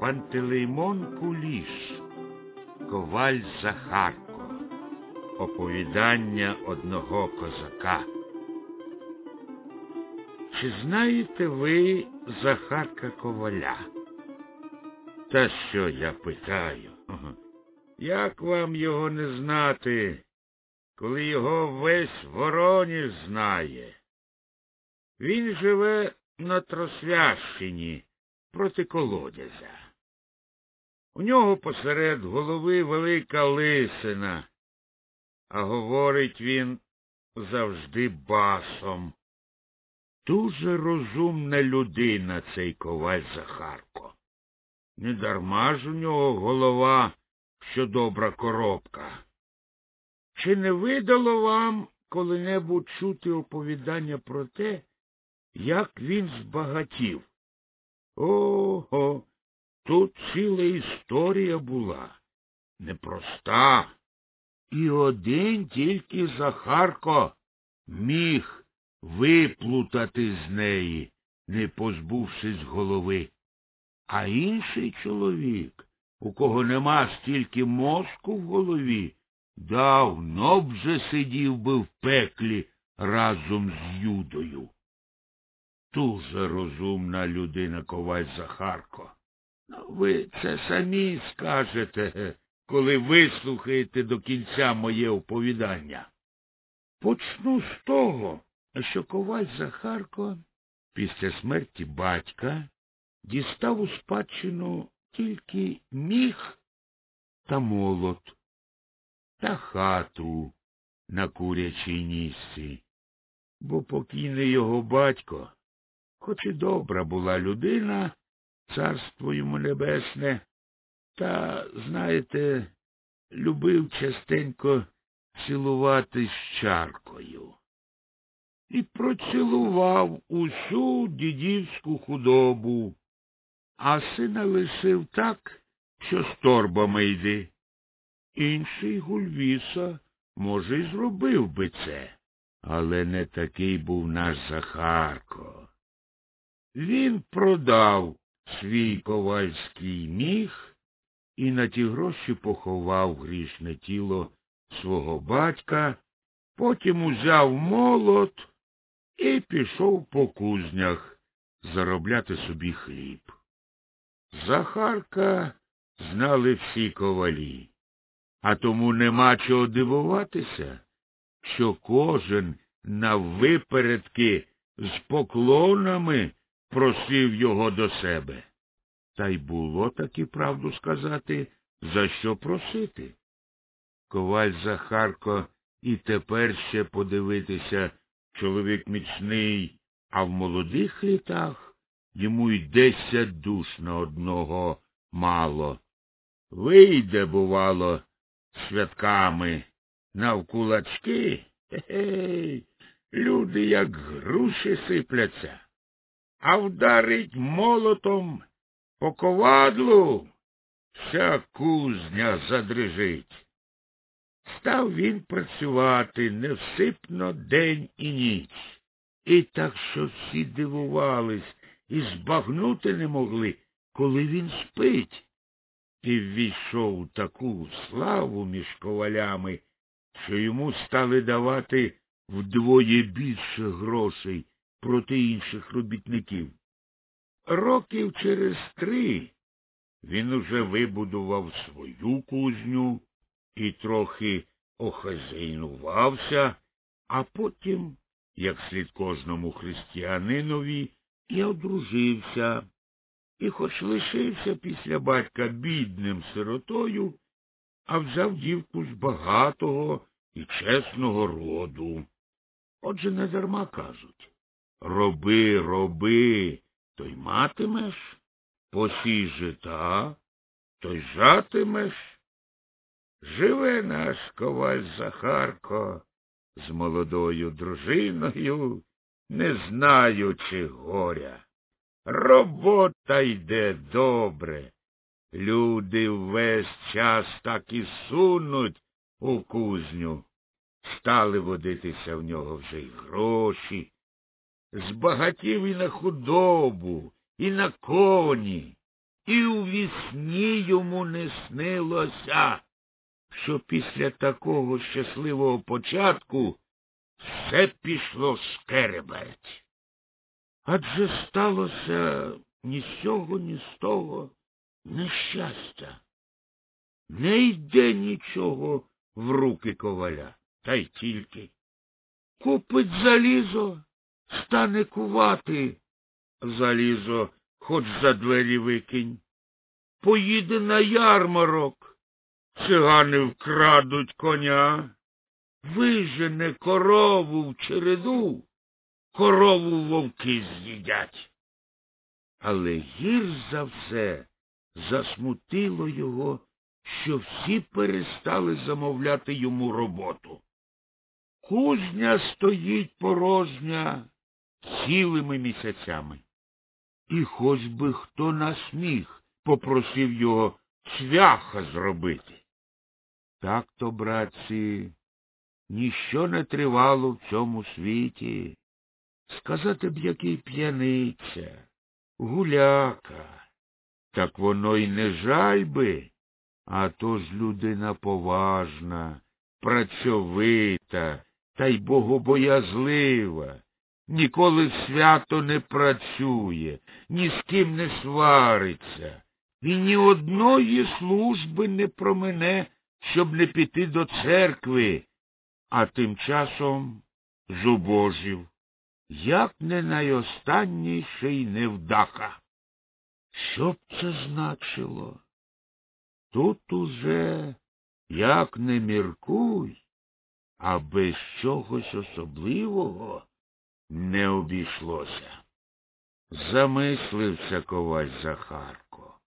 Пантелеймон Куліш, Коваль Захарко, Оповідання одного козака. Чи знаєте ви Захарка Коваля? Та що я питаю? Як вам його не знати, коли його весь Вороніж знає? Він живе на Тросвящині проти колодязя. У нього посеред голови велика лисина, а говорить він завжди басом. Дуже розумна людина цей коваль Захарко. Недарма ж у нього голова, що добра коробка. Чи не видало вам коли-небудь чути оповідання про те, як він збагатів? Ого, тут ціла історія була, непроста. І один тільки Захарко міг виплутати з неї, не позбувшись голови. А інший чоловік, у кого нема стільки мозку в голові, давно б вже сидів би в пеклі разом з Юдою. Дуже розумна людина коваль Захарко. Ви це самі скажете, коли вислухаєте до кінця моє оповідання. Почну з того, що коваль Захарко після смерті батька дістав у спадщину тільки міг та молот та хату на курячій нісці, бо покійний його батько, хоч і добра була людина, царство йому небесне, та, знаєте, любив частенько цілувати з чаркою. І процілував усю дідівську худобу, а сина лишив так, що з торбами йди. Інший гульвіса, може, й зробив би це, але не такий був наш Захарко. Він продав свій ковальський міг і на ті гроші поховав грішне тіло свого батька, потім узяв молот і пішов по кузнях заробляти собі хліб. Захарка знали всі ковалі, а тому нема чого дивуватися, що кожен на випередки з поклонами просив його до себе. Та й було таки правду сказати, за що просити. Коваль Захарко і тепер ще подивитися чоловік міцний, а в молодих літах йому й десять душ на одного мало. Вийде, бувало, святками навкулачки, хе-хей, люди, як груші сипляться, а вдарить молотом по ковадлу, вся кузня задрижить. Став він працювати невсипно день і ніч. І так, що всі дивувались і збагнути не могли, коли він спить. І ввійшов таку славу між ковалями, що йому стали давати вдвоє більше грошей проти інших робітників. Років через три він уже вибудував свою кузню і трохи охазяйнувався, а потім, як слід кожному християнинові, і одружився, і хоч лишився після батька бідним сиротою, а взяв дівку з багатого і чесного роду. Отже, не дарма кажуть роби, роби, то й матимеш, посій жита, то й жатимеш. Живе наш коваль Захарко з молодою дружиною, не знаючи горя. Робота йде добре. Люди весь час так і сунуть у кузню. Стали водитися в нього вже й гроші. Збагатів і на худобу, і на коні. і у вісні йому не снилося, що після такого щасливого початку все пішло шкереберть. Адже сталося ні з цього, ні з того нещастя. Не йде нічого в руки коваля, та й тільки. Купить залізо, стане кувати. Залізо хоч за двері викинь. Поїде на ярмарок, цигани вкрадуть коня, вижене корову в череду, корову вовки з'їдять. Але гірш за все засмутило його, що всі перестали замовляти йому роботу. Кузня стоїть порожня цілими місяцями. І хоч би хто насміх попросив його цвяха зробити. Так то, братці, ніщо не тривало в цьому світі. Сказати б, який п'яниця, гуляка. Так воно й не жаль би, а то ж людина поважна, працьовита та й богобоязлива. Ніколи свято не працює, ні з ким не свариться, і ні одної служби не промине, щоб не піти до церкви, а тим часом зубожів, як не найостанніший невдаха. Що б це значило? Тут уже, як не міркуй, а без чогось особливого не обійшлося. Замислився коваль Захарко.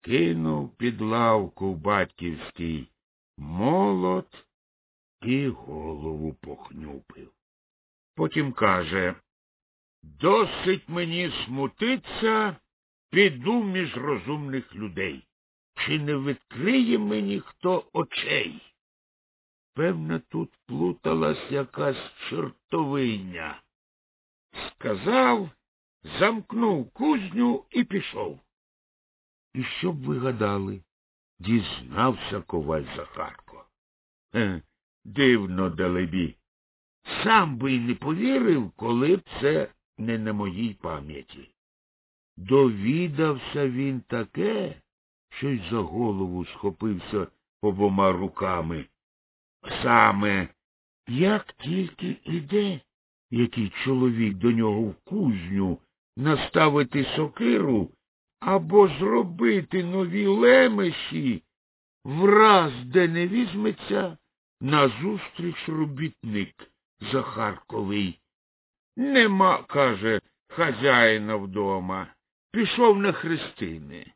Кинув під лавку батьківський молот і голову похнюпив. Потім каже Досить мені смутиться, піду між розумних людей. Чи не відкриє мені хто очей? Певне, тут плуталась якась чортовиня. Сказав, замкнув кузню і пішов. І що б ви гадали? Дізнався коваль Захарко. Е, дивно, далебі. Сам би й не повірив, коли б це не на моїй пам'яті. Довідався він таке, що й за голову схопився обома руками. Саме, як тільки іде який чоловік до нього в кузню наставити сокиру або зробити нові лемеші, враз де не візьметься, назустріч робітник Захарковий. Нема, каже, хазяїна вдома. Пішов на хрестини.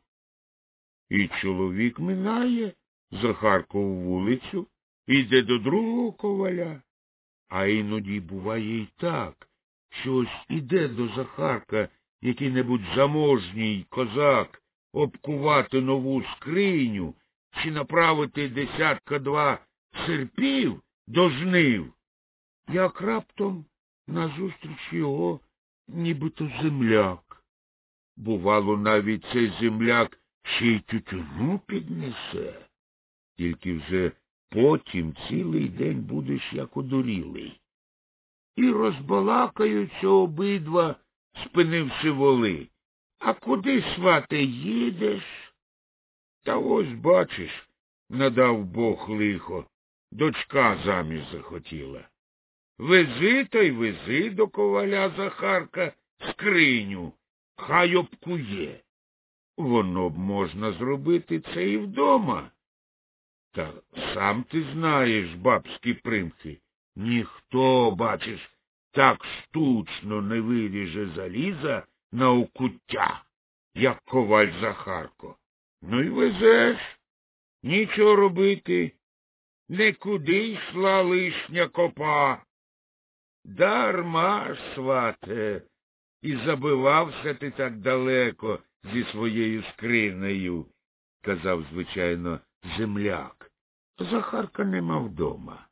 І чоловік минає Захаркову вулицю, йде до другого коваля. А іноді буває й так, що ось іде до Захарка який-небудь заможній козак обкувати нову скриню чи направити десятка два серпів до жнив, як раптом назустріч його нібито земляк. Бувало, навіть цей земляк ще й тютюну піднесе, тільки вже потім цілий день будеш як одурілий. І розбалакаються обидва, спинивши воли. А куди, свате, їдеш? Та ось, бачиш, надав Бог лихо, дочка заміж захотіла. Вези та й вези до коваля Захарка скриню, хай обкує. Воно б можна зробити це і вдома. Та сам ти знаєш, бабські примхи, ніхто, бачиш, так штучно не виріже заліза на окуття, як коваль Захарко. Ну й везеш, нічого робити, некуди йшла лишня копа. Дарма ж, свате, і забивався ти так далеко зі своєю скринею, казав, звичайно, земляк. Захарка нема вдома.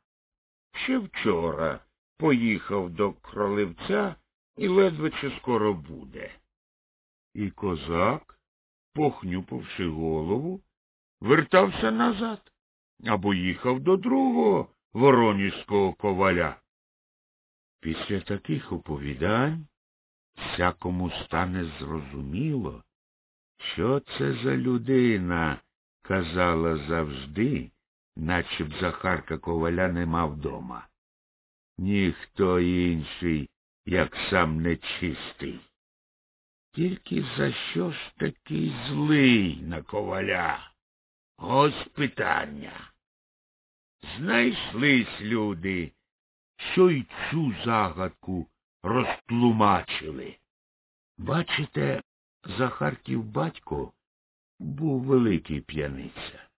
Ще вчора поїхав до кроливця і ледве чи скоро буде. І козак похнюпавши голову, вертався назад або їхав до другого вороніжського коваля. Після таких оповідань всякому стане зрозуміло, що це за людина, казала завжди, наче б Захарка коваля нема вдома. Ніхто інший, як сам нечистий. Тільки за що ж такий злий на коваля? Ось питання. Знайшлись люди, що й цю загадку розтлумачили. Бачите, Захарків батько був великий п'яниця.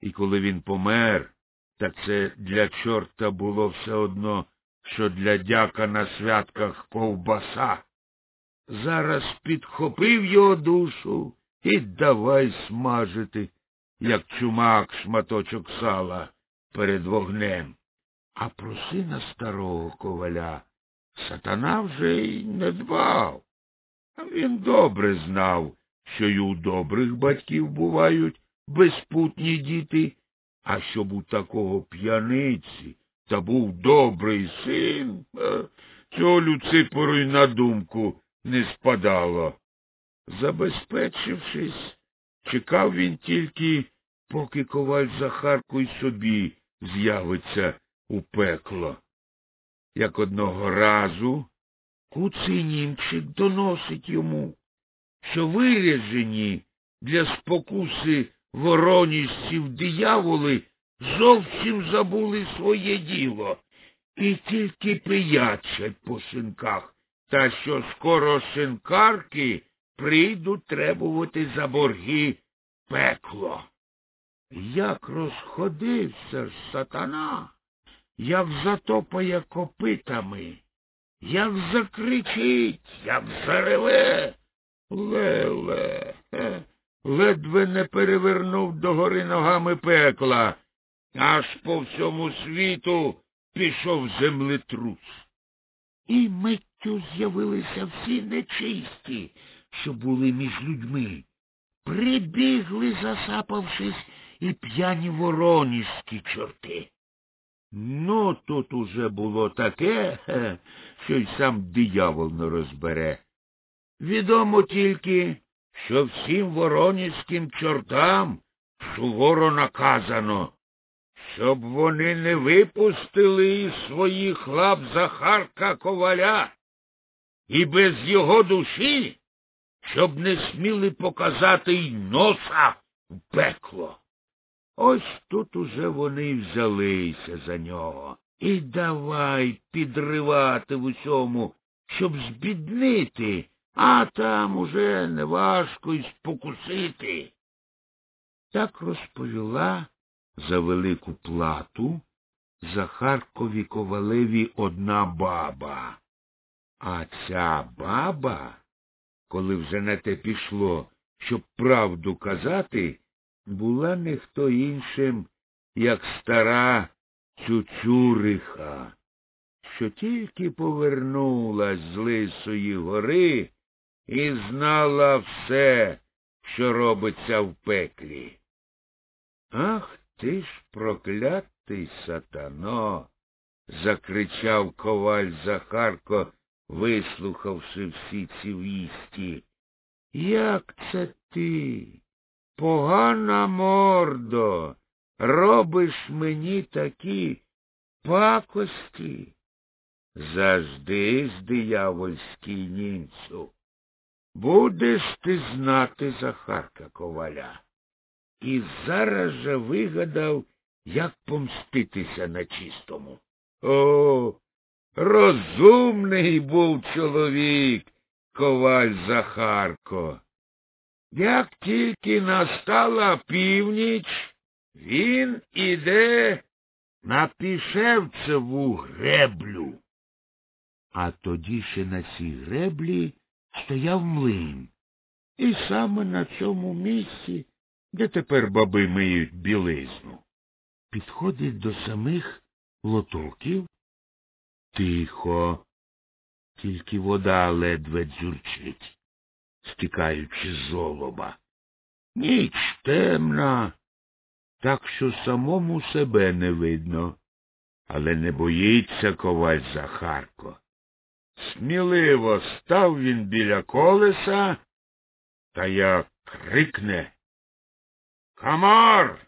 І коли він помер, та це для чорта було все одно, що для дяка на святках ковбаса. Зараз підхопив його душу і давай смажити, як чумак шматочок сала перед вогнем. А про сина старого коваля сатана вже й не дбав. Він добре знав, що й у добрих батьків бувають безпутні діти, а щоб у такого п'яниці та був добрий син, е, цього Люципору й на думку не спадало. Забезпечившись, чекав він тільки, поки коваль Захарку й собі з'явиться у пекло. Як одного разу куций німчик доносить йому, що виряжені для спокуси вороніжців дияволи зовсім забули своє діло і тільки пиячать по шинках, та що скоро шинкарки прийдуть требувати за борги пекло. Як розходився ж сатана, як затопає копитами, як закричить, як зареве. Леле, ледве не перевернув догори ногами пекла, аж по всьому світу пішов землетрус. І миттю з'явилися всі нечисті, що були між людьми. Прибігли, засапавшись, і п'яні вороніжські чорти. Ну, тут уже було таке, що й сам диявол не розбере. Відомо тільки, що всім вороніжським чортам суворо наказано, щоб вони не випустили із своїх лап Захарка коваля і без його душі, щоб не сміли показати й носа в пекло. Ось тут уже вони взялися за нього. І давай підривати в усьому, щоб збіднити, а там уже неважко й спокусити. Так розповіла за велику плату Захаркові ковалеві одна баба. А ця баба, коли вже на те пішло, щоб правду казати, була не хто іншим, як стара Цюцюриха, що тільки повернулась з Лисої гори і знала все, що робиться в пеклі. Ах ти ж проклятий сатано. закричав коваль Захарко, вислухавши всі ці вісті. Як це ти? Погана мордо, робиш мені такі пакості. Завжди з диявольський німцю. Будеш ти знати Захарка коваля. І зараз же вигадав, як помститися на чистому. О, розумний був чоловік, коваль Захарко. Як тільки настала північ, він іде на Пішевцеву греблю. А тоді ще на цій греблі стояв млин. І саме на цьому місці, де тепер баби миють білизну, підходить до самих лотоків. Тихо, тільки вода ледве дзюрчить стікаючи з золоба. Ніч темна, так що самому себе не видно. Але не боїться коваль Захарко. Сміливо став він біля колеса, та як крикне Камар.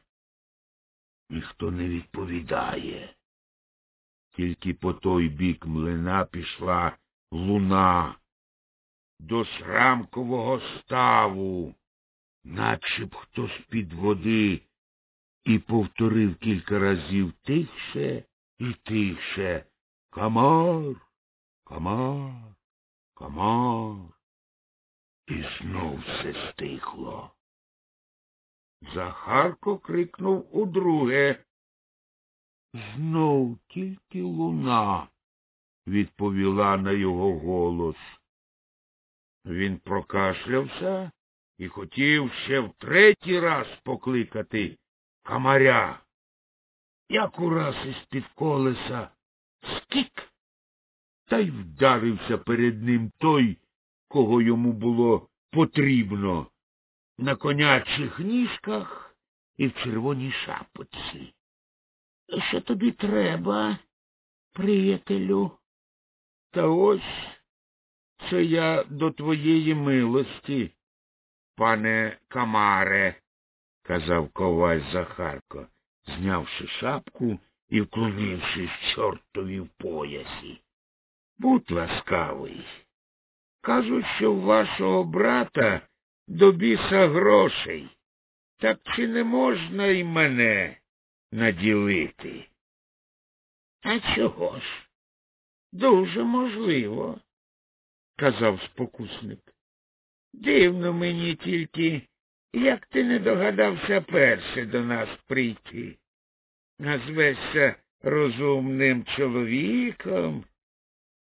Ніхто не відповідає. Тільки по той бік млина пішла луна до шрамкового ставу, наче б хто з-під води, і повторив кілька разів тихше і тихше. Камар, камар, камар. І знов все стихло. Захарко крикнув удруге. Знов тільки луна, відповіла на його голос. Він прокашлявся і хотів ще в третій раз покликати камаря. Як ураз із під колеса скік, та й вдарився перед ним той, кого йому було потрібно, на конячих ніжках і в червоній шапочці. Що тобі треба, приятелю? Та ось це я до твоєї милості, пане Камаре, казав коваль Захарко, знявши шапку і вклонившись чортові в поясі. Будь ласкавий. Кажуть, що в вашого брата до біса грошей. Так чи не можна й мене наділити? А чого ж? Дуже можливо, казав спокусник. Дивно мені тільки, як ти не догадався перше до нас прийти. Назвешся розумним чоловіком.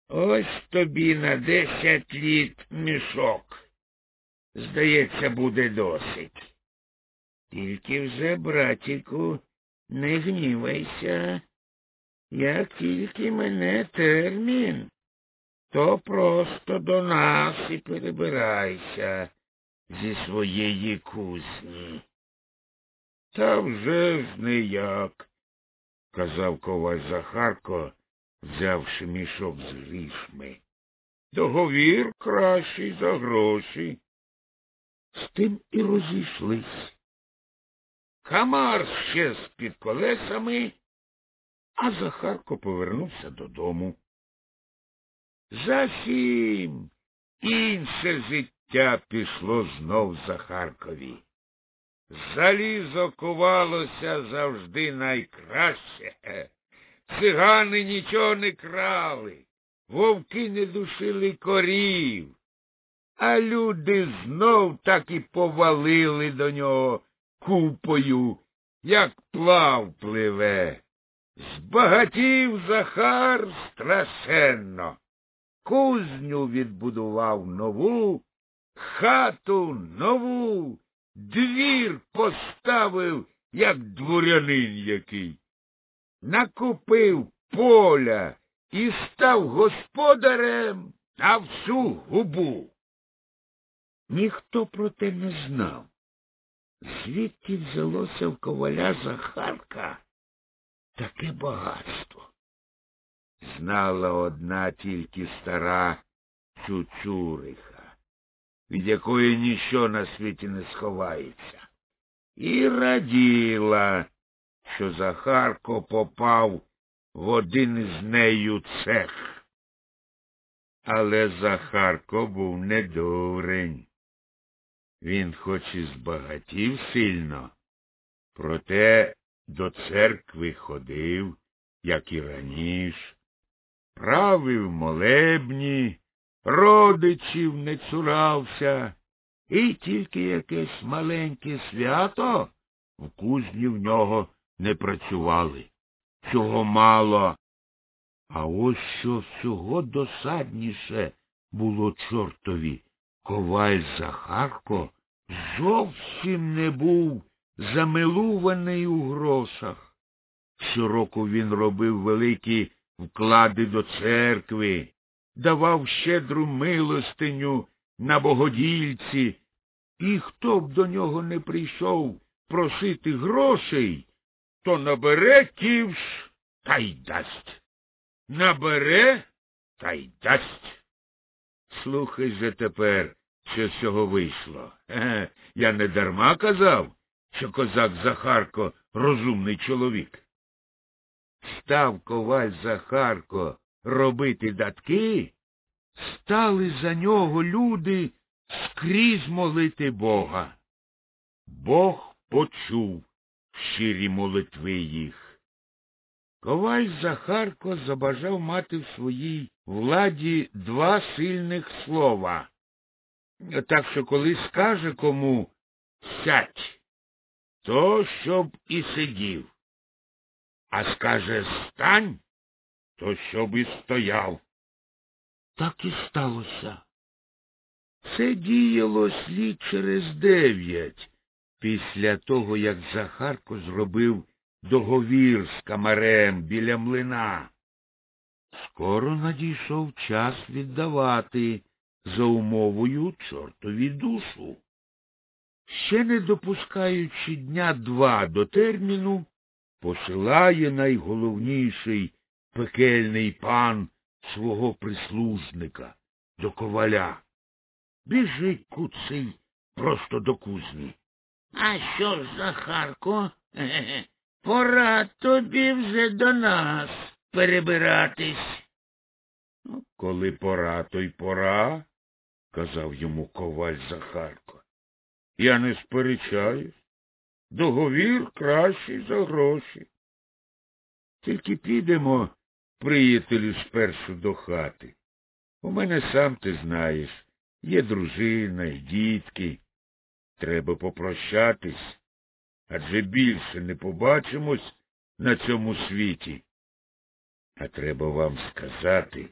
Ось тобі на десять літ мішок. Здається, буде досить. Тільки вже, братіку, не гнівайся. Як тільки мене термін, то просто до нас і перебирайся зі своєї кузні. Та вже ж не як, казав коваль Захарко, взявши мішок з грішми. Договір кращий за гроші. З тим і розійшлись. Камар ще з під колесами, а Захарко повернувся додому. Засім інше життя пішло знов Захаркові. Залізо кувалося завжди найкраще. Цигани нічого не крали, вовки не душили корів, а люди знов так і повалили до нього купою, як плав пливе. Збагатів Захар страшенно. Кузню відбудував нову, хату нову, двір поставив, як дворянин який. Накупив поля і став господарем на всю губу. Ніхто про те не знав. Звідки взялося в коваля Захарка таке багатство? Знала одна тільки стара Чучуриха, від якої ніщо на світі не сховається, і раділа, що Захарко попав в один із нею цех. Але Захарко був не дурень. Він хоч і збагатів сильно, проте до церкви ходив, як і раніше, правив молебні, родичів не цурався, і тільки якесь маленьке свято в кузні в нього не працювали. Цього мало. А ось що всього досадніше було чортові. Коваль Захарко зовсім не був замилуваний у грошах. Щороку він робив великі вклади до церкви, давав щедру милостиню на богодільці, і хто б до нього не прийшов просити грошей, то набере ківш та й дасть. Набере та й дасть. Слухай же тепер, що з цього вийшло. Еге, я не дарма казав, що козак Захарко розумний чоловік. Став коваль Захарко робити датки, стали за нього люди скрізь молити Бога. Бог почув щирі молитви їх. Коваль Захарко забажав мати в своїй владі два сильних слова. Так що коли скаже кому сядь, то щоб і сидів. А скаже стань, то щоб і стояв. Так і сталося. Це діяло слід через дев'ять, після того, як Захарко зробив договір з камарем біля млина. Скоро надійшов час віддавати за умовою чортові душу. Ще не допускаючи дня два до терміну, посилає найголовніший пекельний пан свого прислужника до коваля. Біжить куций просто до кузні. А що ж, Захарко? Ге-ге, Пора тобі вже до нас перебиратись. Ну, коли пора, то й пора, казав йому коваль Захарко. Я не сперечаюсь. Договір кращий за гроші. Тільки підемо, приятелю, спершу до хати. У мене сам ти знаєш, є дружина і дітки. Треба попрощатись, адже більше не побачимось на цьому світі. А треба вам сказати,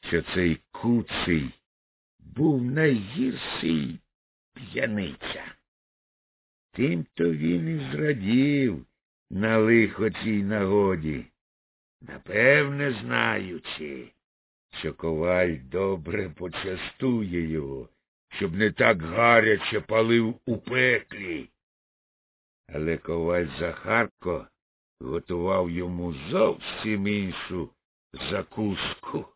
що цей куций був найгірший п'яниця. Тим-то він і зрадів на лихо цій нагоді, напевне, знаючи, що коваль добре почастує його, щоб не так гаряче палив у пеклі. Але коваль Захарко готував йому зовсім іншу закуску.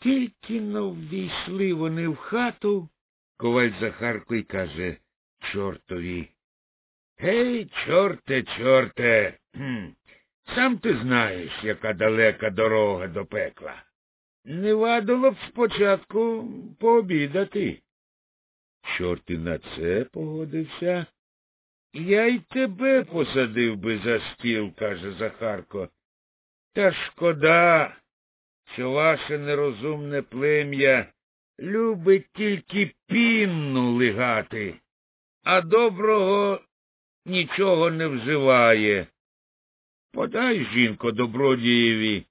Тільки но ввійшли вони в хату, коваль Захарко й каже чортові. Гей, чорте, чорте, хм, сам ти знаєш, яка далека дорога до пекла. Не вадило б спочатку пообідати. Чорт і на це погодився. Я й тебе посадив би за стіл, каже Захарко. Та шкода, що ваше нерозумне плем'я любить тільки пінну лигати, а доброго нічого не вживає. Подай, жінко, добродієві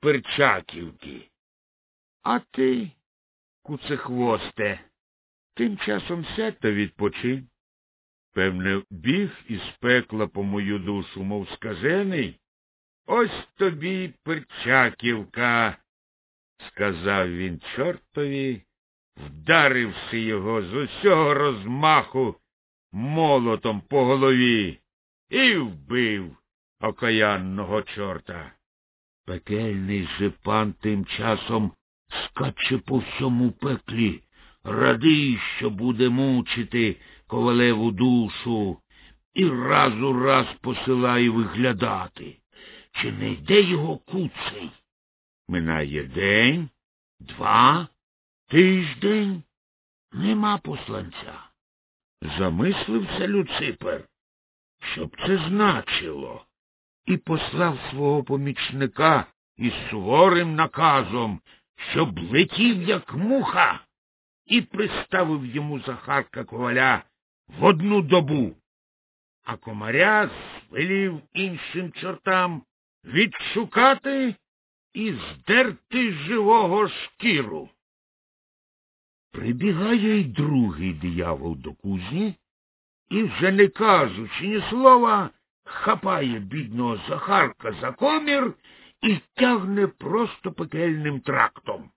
перчаківки. А ти, куцехвосте, тим часом сядь та відпочинь. Певне, біг із пекла по мою душу, мов скажений. Ось тобі перчаківка, сказав він чортові, вдаривши його з усього розмаху молотом по голові і вбив окаянного чорта. Пекельний же пан тим часом скаче по всьому пеклі, радий, що буде мучити ковалеву душу, і раз у раз посилає виглядати, чи не йде його куцей. Минає день, два, тиждень, нема посланця. Замислився Люципер, щоб це значило, і послав свого помічника із суворим наказом, щоб летів, як муха, і приставив йому Захарка коваля в одну добу, а комаря звелів іншим чортам відшукати і здерти живого шкіру. Прибігає й другий диявол до кузні і, вже не кажучи ні слова, хапає бідного Захарка за комір і тягне просто пекельним трактом.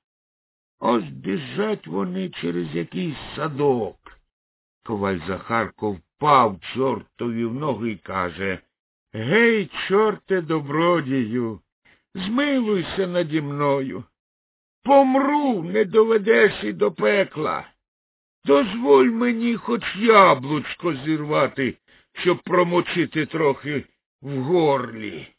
Ось біжать вони через якийсь садок, Коваль Захарко впав чортові в ноги і каже Гей, чорте добродію, змилуйся наді мною. Помру, не доведеш і до пекла. Дозволь мені хоч яблучко зірвати, щоб промочити трохи в горлі.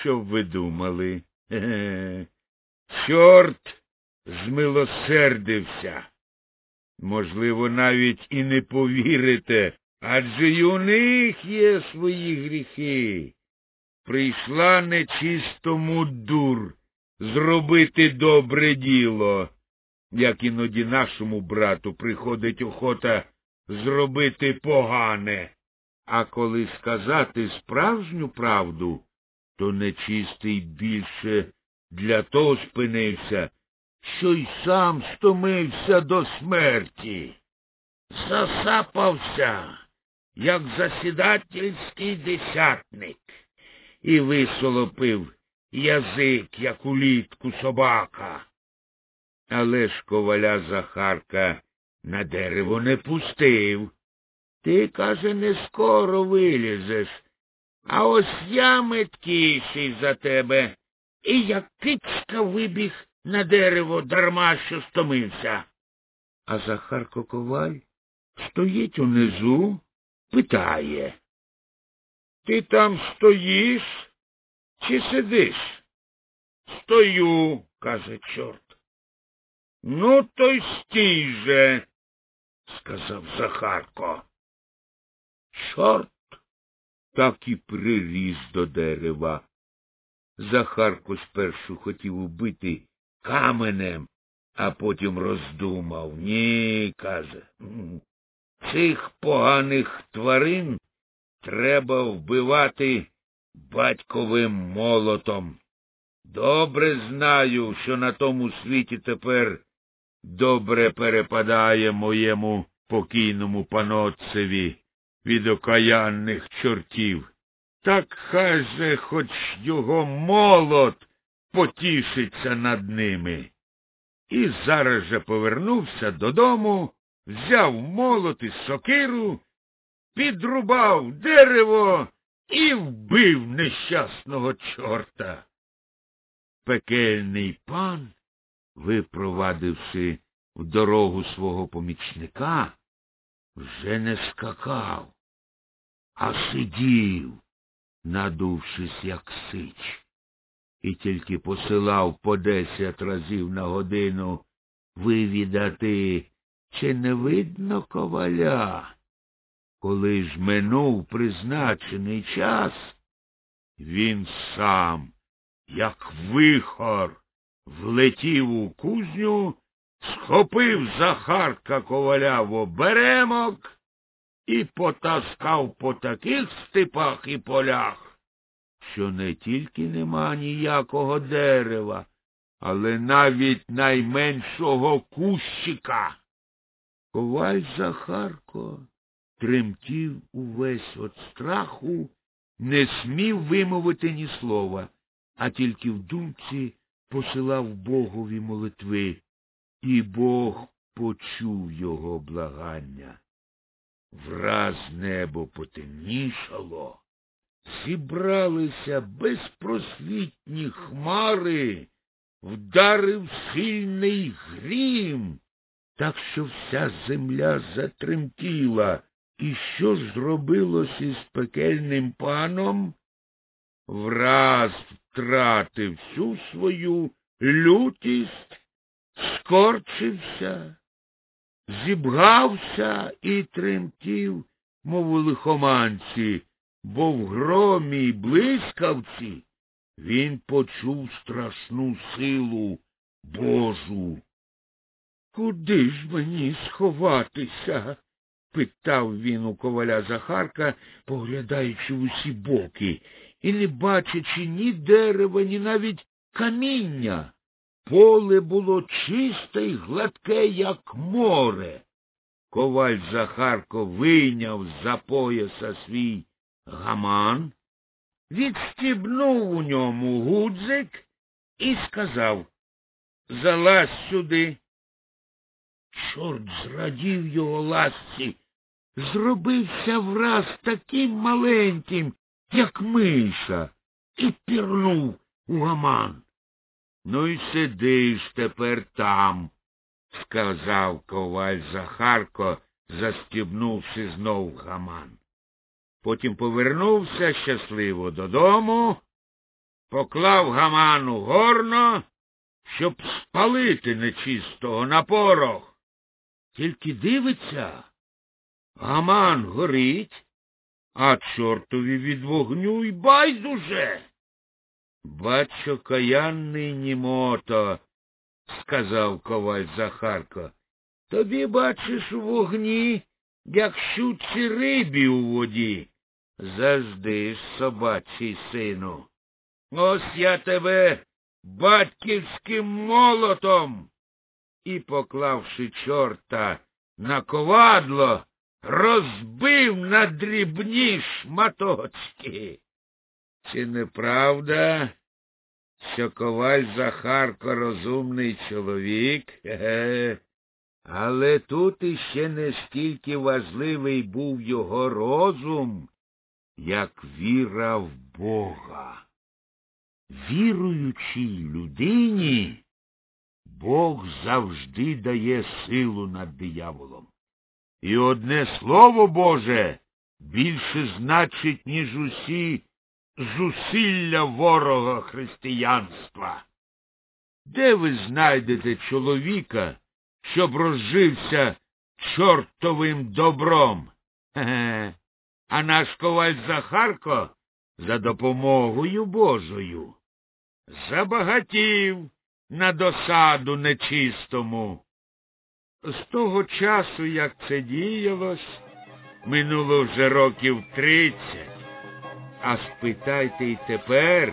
Що ви думали? Ге-ге. Чорт змилосердився. Можливо, навіть і не повірите, адже й у них є свої гріхи. Прийшла нечистому дур зробити добре діло, як іноді нашому брату приходить охота зробити погане. А коли сказати справжню правду, то нечистий більше для того спинився, що й сам стомився до смерті. Засапався, як засідательський десятник, і висолопив язик, як улітку собака. Але ж коваля Захарка на дерево не пустив. Ти, каже, не скоро вилізеш, а ось я меткіший за тебе, і як кицька вибіг на дерево дарма що стомився. А Захарко Коваль стоїть унизу, питає. Ти там стоїш чи сидиш? Стою, каже чорт. Ну, то й стій же, сказав Захарко. Чорт так і приріс до дерева. Захарко спершу хотів убити каменем, а потім роздумав. Ні, каже, цих поганих тварин треба вбивати батьковим молотом. Добре знаю, що на тому світі тепер добре перепадає моєму покійному панотцеві від окаянних чортів. Так хай же хоч його молот потішиться над ними. І зараз же повернувся додому, взяв молот і сокиру, підрубав дерево і вбив нещасного чорта. Пекельний пан, випровадивши в дорогу свого помічника, вже не скакав, а сидів, надувшись, як сич, і тільки посилав по десять разів на годину вивідати, чи не видно коваля. Коли ж минув призначений час, він сам, як вихор, влетів у кузню, схопив Захарка коваля в оберемок і потаскав по таких степах і полях, що не тільки нема ніякого дерева, але навіть найменшого кущика. Коваль Захарко тремтів увесь від страху, не смів вимовити ні слова, а тільки в думці посилав Богові молитви, і Бог почув його благання. Враз небо потемнішало, зібралися безпросвітні хмари, вдарив сильний грім, так що вся земля затремтіла. І що зробилось із пекельним паном? Враз втратив всю свою лютість, скорчився, зібгався і тремтів, мов у лихоманці, бо в громі й блискавці він почув страшну силу Божу. Куди ж мені сховатися? питав він у коваля Захарка, поглядаючи в усі боки, і не бачачи ні дерева, ні навіть каміння. Поле було чисте й гладке, як море. Коваль Захарко вийняв за пояса свій гаман, відстібнув у ньому гудзик і сказав Залазь сюди. Чорт зрадів його ласці, зробився враз таким маленьким, як миша, і пірнув у гаман. Ну й сидиш тепер там, сказав коваль Захарко, застібнувши знов гаман. Потім повернувся щасливо додому, поклав гаман у горно, щоб спалити нечистого на порох. Тільки дивиться, гаман горить, а чортові від вогню й байдуже. Бачу, каянний німото, сказав коваль Захарко. Тобі, бачиш, у вогні, як щуці рибі у воді. Завжди ж, собачий сину. Ось я тебе батьківським молотом. І, поклавши чорта на ковадло, розбив на дрібні шматочки. Чи не правда, що коваль Захарко розумний чоловік? Але тут іще не стільки важливий був його розум, як віра в Бога. Віруючій людині Бог завжди дає силу над дияволом. І одне слово Боже більше значить, ніж усі зусилля ворога християнства. Де ви знайдете чоловіка, щоб розжився чортовим добром? Ге-ге. А наш коваль Захарко за допомогою Божою забагатів на досаду нечистому. З того часу, як це діялось, минуло вже років тридцять. А спитайте й тепер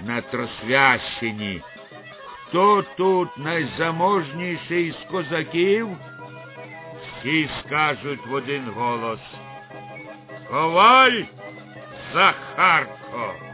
на Тросвящині, хто тут найзаможніший із козаків? Всі скажуть в один голос. Коваль Захарко.